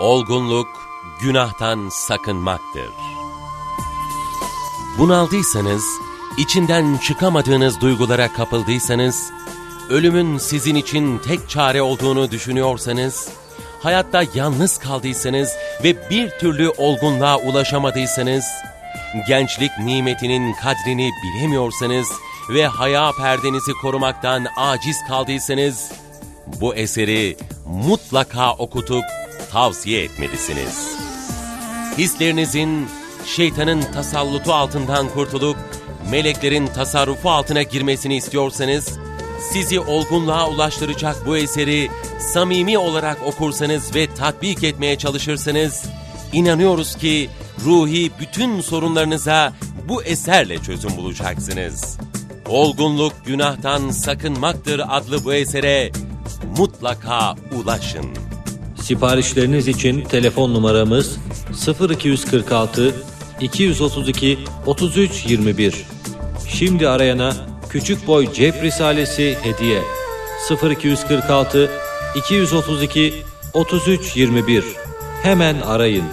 Olgunluk günahtan sakınmaktır. Bunaldıysanız, içinden çıkamadığınız duygulara kapıldıysanız, ölümün sizin için tek çare olduğunu düşünüyorsanız, hayatta yalnız kaldıysanız ve bir türlü olgunluğa ulaşamadıysanız, gençlik nimetinin kadrini bilemiyorsanız ve haya perdenizi korumaktan aciz kaldıysanız, bu eseri mutlaka okutup tavsiye etmelisiniz. Hislerinizin şeytanın tasallutu altından kurtulup meleklerin tasarrufu altına girmesini istiyorsanız, sizi olgunluğa ulaştıracak bu eseri samimi olarak okursanız ve tatbik etmeye çalışırsanız, inanıyoruz ki ruhi bütün sorunlarınıza bu eserle çözüm bulacaksınız. Olgunluk günahtan sakınmaktır adlı bu esere mutlaka ulaşın. Siparişleriniz için telefon numaramız 0246 232 33 21. Şimdi arayana küçük boy cep risalesi hediye. 0246 232 33 21. Hemen arayın.